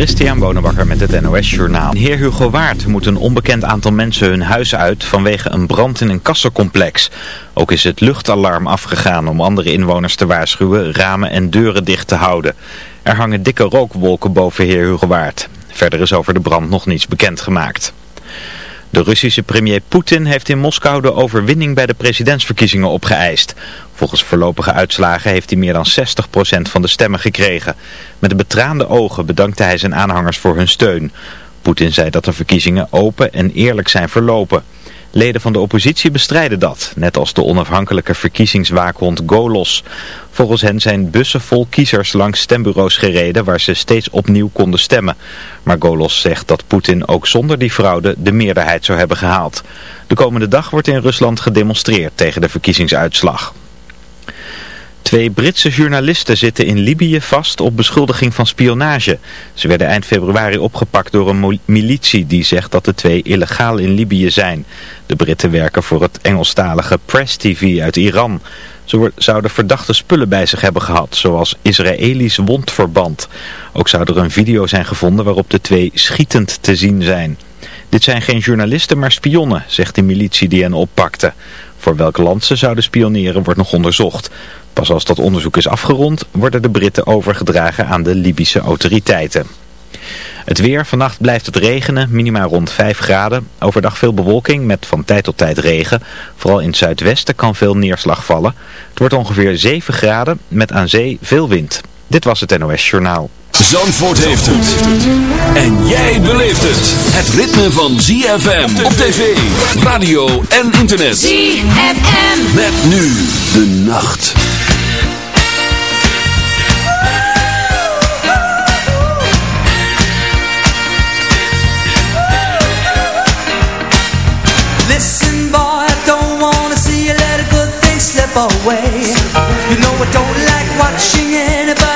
Christian Bonenbakker met het NOS Journaal. Heer Hugo Waard moet een onbekend aantal mensen hun huis uit vanwege een brand in een kassencomplex. Ook is het luchtalarm afgegaan om andere inwoners te waarschuwen ramen en deuren dicht te houden. Er hangen dikke rookwolken boven Heer Hugo Waard. Verder is over de brand nog niets bekendgemaakt. De Russische premier Poetin heeft in Moskou de overwinning bij de presidentsverkiezingen opgeëist. Volgens voorlopige uitslagen heeft hij meer dan 60% van de stemmen gekregen. Met betraande ogen bedankte hij zijn aanhangers voor hun steun. Poetin zei dat de verkiezingen open en eerlijk zijn verlopen. Leden van de oppositie bestrijden dat, net als de onafhankelijke verkiezingswaakhond Golos. Volgens hen zijn bussen vol kiezers langs stembureaus gereden waar ze steeds opnieuw konden stemmen. Maar Golos zegt dat Poetin ook zonder die fraude de meerderheid zou hebben gehaald. De komende dag wordt in Rusland gedemonstreerd tegen de verkiezingsuitslag. Twee Britse journalisten zitten in Libië vast op beschuldiging van spionage. Ze werden eind februari opgepakt door een militie die zegt dat de twee illegaal in Libië zijn. De Britten werken voor het Engelstalige Press TV uit Iran. Ze zouden verdachte spullen bij zich hebben gehad, zoals Israëlisch wondverband. Ook zou er een video zijn gevonden waarop de twee schietend te zien zijn. Dit zijn geen journalisten, maar spionnen, zegt de militie die hen oppakte. Voor welk land ze zouden spioneren wordt nog onderzocht. Pas als dat onderzoek is afgerond worden de Britten overgedragen aan de Libische autoriteiten. Het weer, vannacht blijft het regenen, minimaal rond 5 graden. Overdag veel bewolking met van tijd tot tijd regen. Vooral in het zuidwesten kan veel neerslag vallen. Het wordt ongeveer 7 graden met aan zee veel wind. Dit was het NOS Journaal. Zandvoort heeft het. En jij beleeft het. Het ritme van ZFM op tv, radio en internet. ZFM. Met nu de nacht. Listen boy, I don't wanna see you let a good thing slip away You know I don't like watching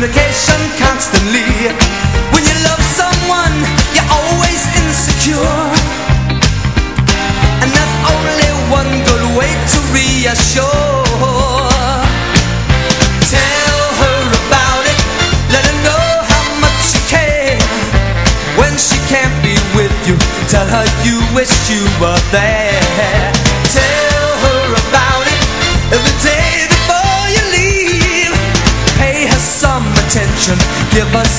communication constantly. When you love someone, you're always insecure. And there's only one good way to reassure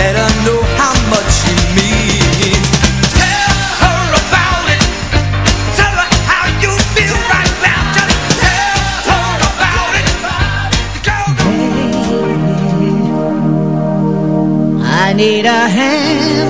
Let her know how much you mean Tell her about it. Tell her how you feel right now. Just tell her about it. Baby, I need a hand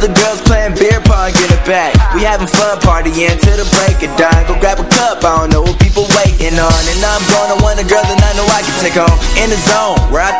The girls playing beer pong, get it back. We having fun partying till the break of dawn. Go grab a cup, I don't know what people waiting on. And I'm gonna want a girl that I know I can take home. In the zone, where I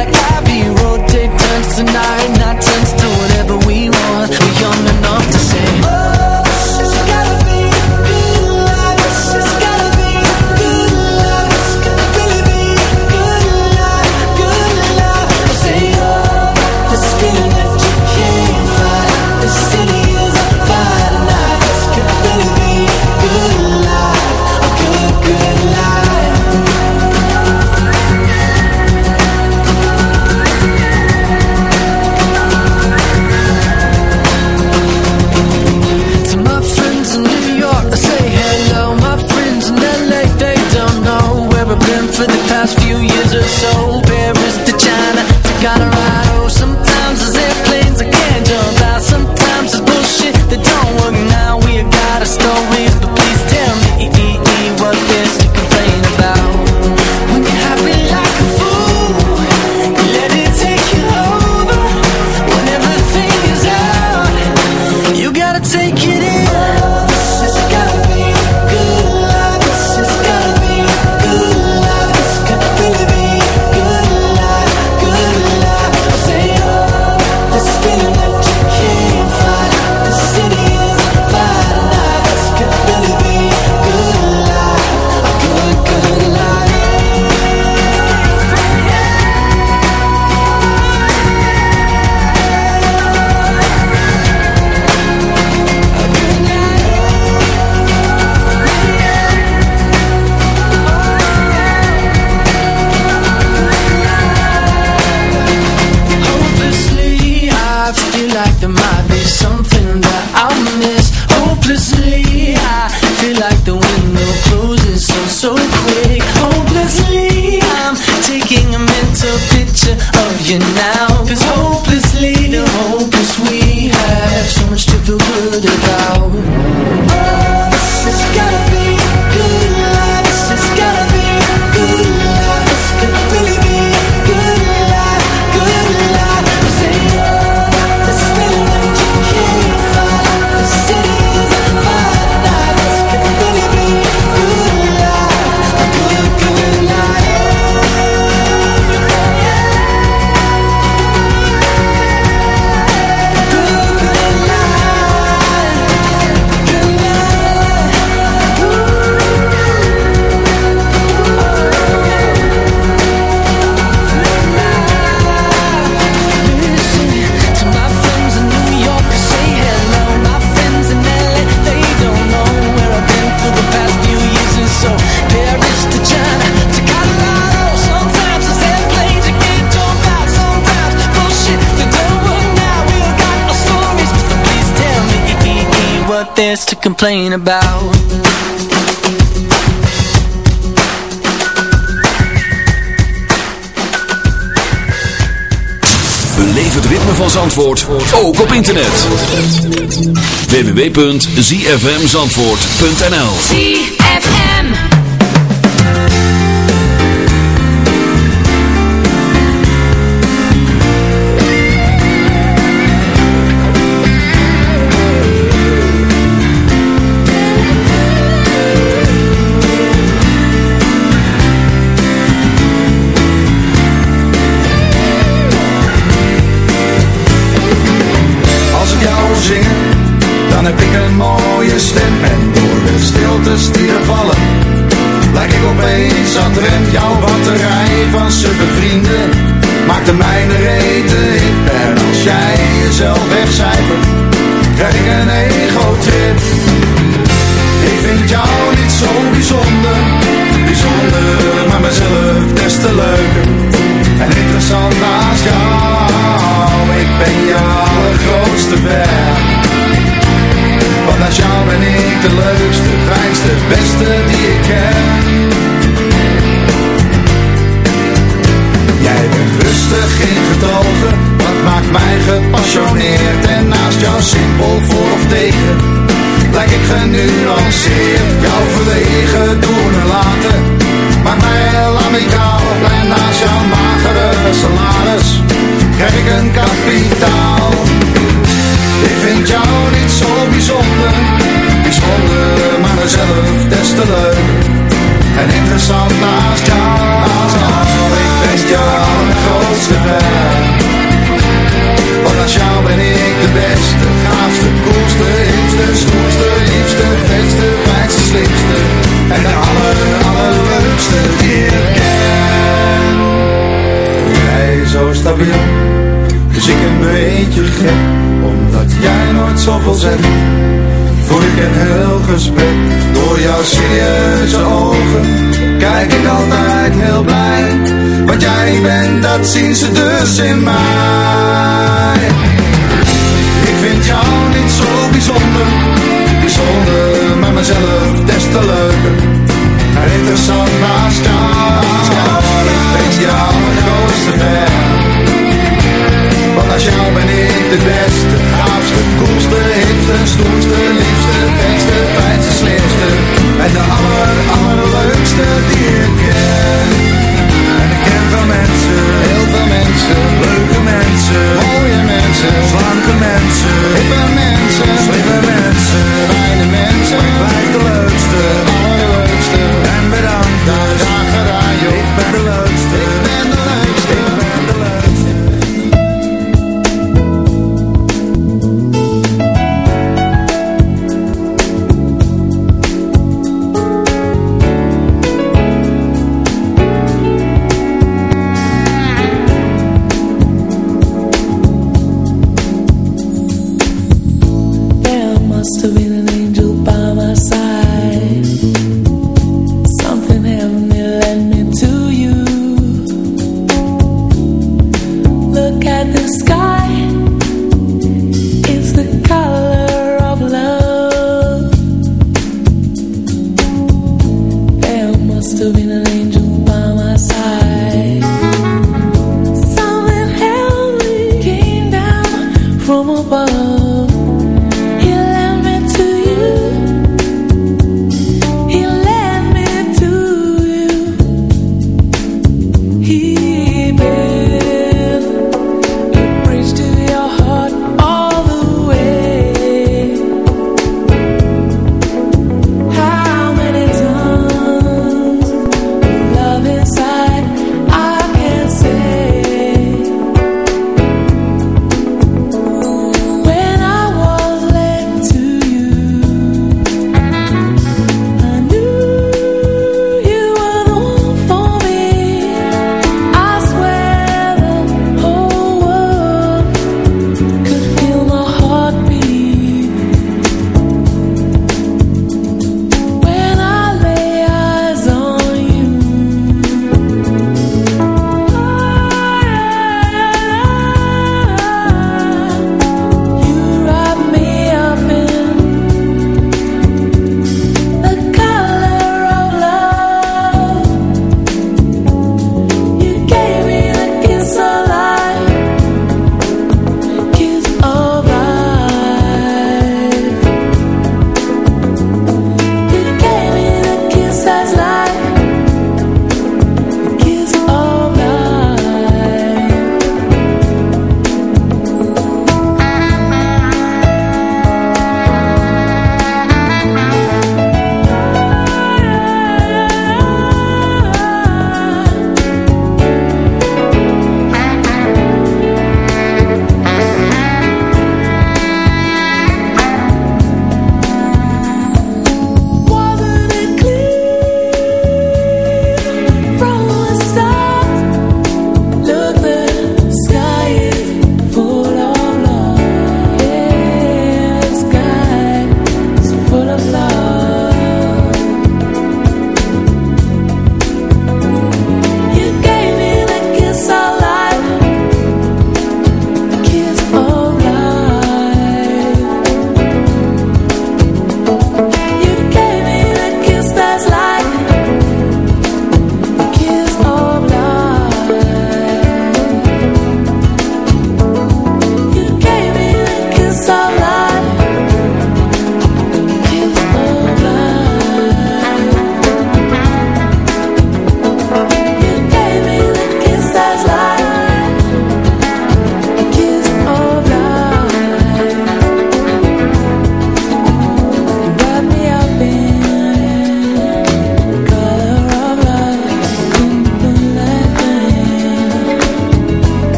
like I. I feel like there might be some complain about Beleef het ritme van Zandvoort, ook op internet. www.zfmzandvoort.nl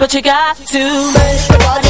but you got to.